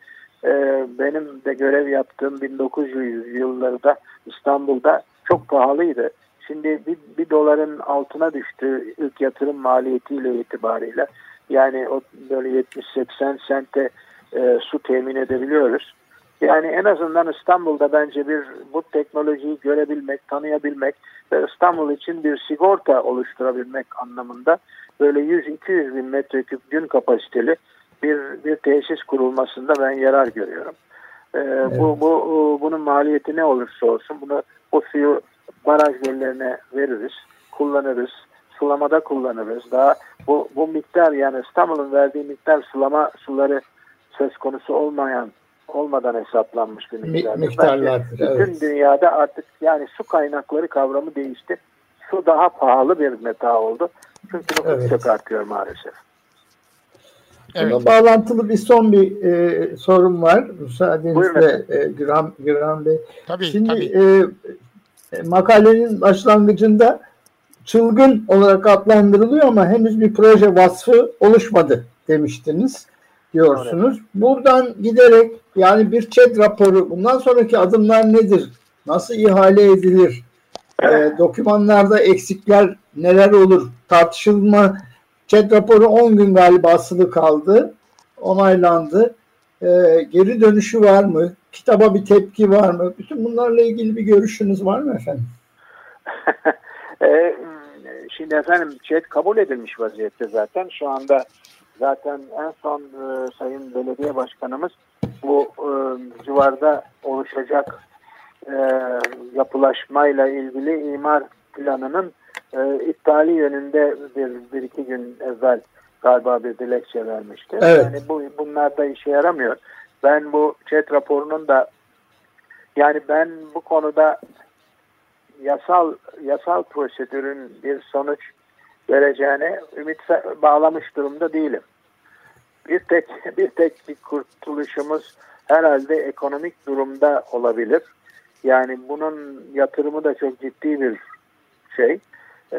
e, benim de görev yaptığım 1900 yıllarda İstanbul'da çok pahalıydı. Şimdi bir, bir doların altına düştü ilk yatırım maliyetiyle itibariyle. Yani o böyle 70-80 sente e, su temin edebiliyoruz. Yani en azından İstanbul'da bence bir bu teknolojiyi görebilmek, tanıyabilmek ve İstanbul için bir sigorta oluşturabilmek anlamında böyle 100-200 bin metreküp gün kapasiteli bir, bir tesis kurulmasında ben yarar görüyorum. Ee, evet. bu, bu bunun maliyeti ne olursa olsun bunu o suyu baraj göllerine veririz, kullanırız, sulamada kullanırız. Daha bu, bu miktar yani İstanbul'un verdiği miktar sulama suları söz konusu olmayan olmadan hesaplanmış bir miktar. Miktarlardır. Bütün evet. dünyada artık yani su kaynakları kavramı değişti. Su daha pahalı bir meta oldu. Çünkü nüfus evet. çok artıyor maalesef. Evet. Buna bağlantılı bir son bir e, sorum var. Müsaadenizle e, Güran, Güran Bey. Tabii, Şimdi tabii. E, e, makalenin başlangıcında çılgın olarak adlandırılıyor ama henüz bir proje vasfı oluşmadı demiştiniz diyorsunuz. Buradan giderek yani bir ÇED raporu bundan sonraki adımlar nedir? Nasıl ihale edilir? E, dokümanlarda eksikler neler olur? Tartışılma ÇED raporu 10 gün galiba asılı kaldı. Onaylandı. E, geri dönüşü var mı? Kitaba bir tepki var mı? Bütün bunlarla ilgili bir görüşünüz var mı efendim? e, şimdi efendim ÇED kabul edilmiş vaziyette zaten. Şu anda zaten en son e, Sayın Belediye Başkanımız bu e, civarda oluşacak e, yapılaşmayla ilgili imar planının e, iptali yönünde bir, bir iki gün evvel galiba bir dilekçe vermişti. Evet. Yani bu bunlar da işe yaramıyor. Ben bu chat raporunun da yani ben bu konuda yasal yasal prosedürün bir sonuç vereceğine ümit bağlamış durumda değilim. Bir tek bir tek bir kurtuluşumuz herhalde ekonomik durumda olabilir. Yani bunun yatırımı da çok ciddi bir şey. E,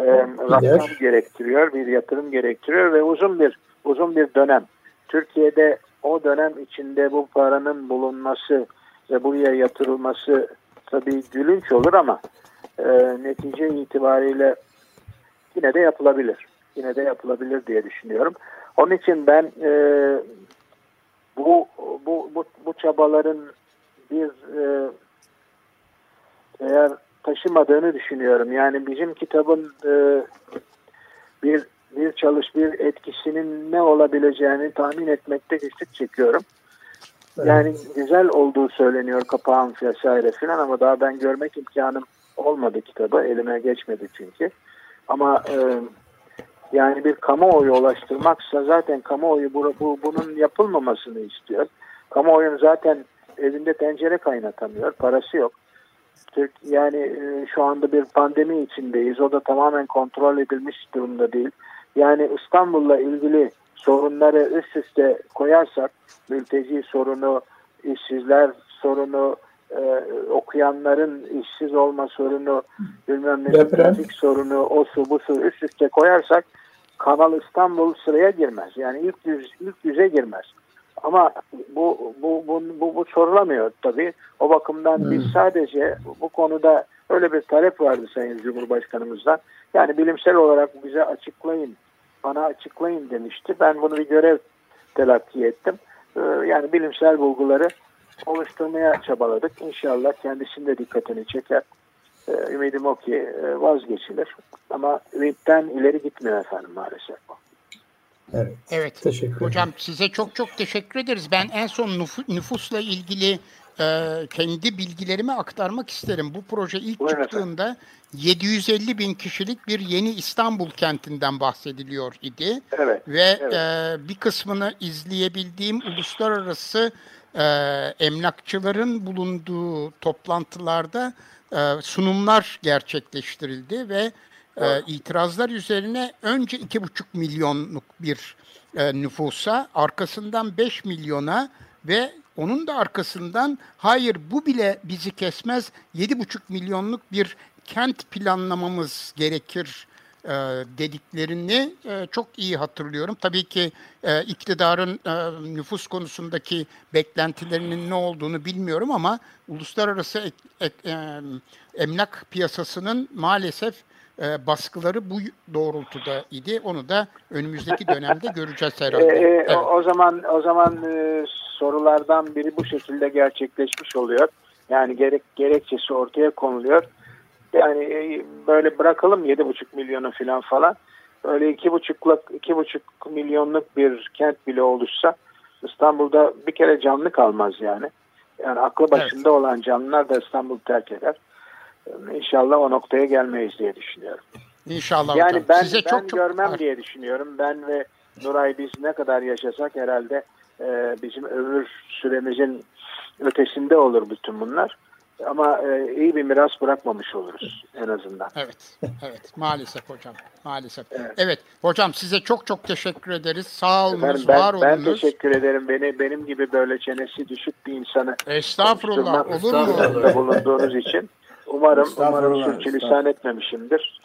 rakam gerektiriyor, bir yatırım gerektiriyor ve uzun bir uzun bir dönem. Türkiye'de o dönem içinde bu paranın bulunması ve buraya yatırılması tabii gülünç olur ama e, netice itibariyle yine de yapılabilir. Yine de yapılabilir diye düşünüyorum. Onun için ben e, bu, bu, bu, bu çabaların bir e, eğer taşımadığını düşünüyorum. Yani bizim kitabın e, bir bir çalış bir etkisinin ne olabileceğini tahmin etmekte güçlük çekiyorum. Evet. Yani güzel olduğu söyleniyor kapağın vesaire filan ama daha ben görmek imkanım olmadı kitabı. Elime geçmedi çünkü. Ama e, yani bir kamuoyu ulaştırmaksa zaten kamuoyu bu, bu, bunun yapılmamasını istiyor. Kamuoyun zaten evinde tencere kaynatamıyor. Parası yok. Türk yani e, şu anda bir pandemi içindeyiz. O da tamamen kontrol edilmiş durumda değil. Yani İstanbul'la ilgili sorunları üst üste koyarsak mülteci sorunu, işsizler sorunu, e, okuyanların işsiz olma sorunu, bilmem ne trafik sorunu, o su bu su üst üste koyarsak Kanal İstanbul sıraya girmez. Yani ilk yüz ilk yüze girmez. Ama bu bu bu bu, bu sorulamıyor tabii. O bakımdan hmm. biz sadece bu konuda öyle bir talep vardı Sayın Cumhurbaşkanımızdan. Yani bilimsel olarak bize açıklayın, bana açıklayın demişti. Ben bunu bir görev telakki ettim. Ee, yani bilimsel bulguları oluşturmaya çabaladık. İnşallah kendisinin de dikkatini çeker. Ee, ümidim o ki e, vazgeçilir. Ama ümitten ileri gitmiyor efendim maalesef. Evet. evet. Teşekkür Hocam size çok çok teşekkür ederiz. Ben en son nüfusla ilgili e, kendi bilgilerimi aktarmak isterim. Bu proje ilk Buyurun çıktığında efendim. 750 bin kişilik bir yeni İstanbul kentinden bahsediliyor idi. Evet. Ve evet. E, bir kısmını izleyebildiğim uluslararası e, emlakçıların bulunduğu toplantılarda e, sunumlar gerçekleştirildi ve e, itirazlar üzerine önce 2,5 milyonluk bir e, nüfusa, arkasından 5 milyona ve onun da arkasından hayır bu bile bizi kesmez. 7,5 milyonluk bir kent planlamamız gerekir e, dediklerini e, çok iyi hatırlıyorum. Tabii ki e, iktidarın e, nüfus konusundaki beklentilerinin ne olduğunu bilmiyorum ama uluslararası ek, ek, e, emlak piyasasının maalesef e, baskıları bu doğrultuda idi. Onu da önümüzdeki dönemde göreceğiz herhalde. E, e, evet. o, o zaman o zaman e, sorulardan biri bu şekilde gerçekleşmiş oluyor. Yani gerek gerekçesi ortaya konuluyor. Yani e, böyle bırakalım 7,5 milyonu falan falan. Öyle 2,5'luk 2,5 milyonluk bir kent bile oluşsa İstanbul'da bir kere canlı kalmaz yani. Yani aklı başında evet. olan canlılar da İstanbul'u terk eder. İnşallah o noktaya gelmeyiz diye düşünüyorum. İnşallah yani hocam. ben Size ben çok görmem çok... diye düşünüyorum. Ben ve Nuray biz ne kadar yaşasak herhalde e, bizim ömür süremizin ötesinde olur bütün bunlar. Ama e, iyi bir miras bırakmamış oluruz en azından. Evet, evet maalesef hocam, maalesef. Evet, evet hocam size çok çok teşekkür ederiz. Sağ olunuz, Efendim, ben, var olunuz. Ben teşekkür ederim. Beni benim gibi böyle çenesi düşük bir insanı Estağfurullah, olur mu? bulunduğunuz için. Umarım, umarım sürçülisan etmemişimdir.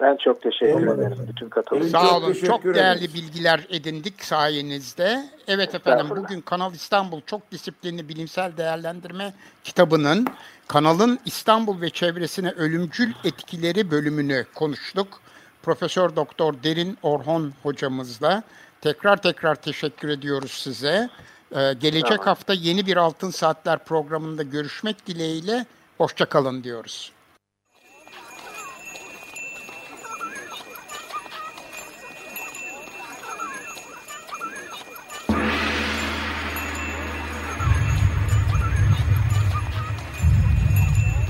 Ben çok teşekkür evet. ederim bütün katılımcılar. Sağ olun. Çok, çok değerli bilgiler edindik sayenizde. Evet efendim bugün Kanal İstanbul Çok Disiplinli Bilimsel Değerlendirme kitabının kanalın İstanbul ve çevresine ölümcül etkileri bölümünü konuştuk. Profesör Doktor Derin Orhon hocamızla. Tekrar tekrar teşekkür ediyoruz size. Ee, gelecek tamam. hafta yeni bir Altın Saatler programında görüşmek dileğiyle. Hoşçakalın diyoruz.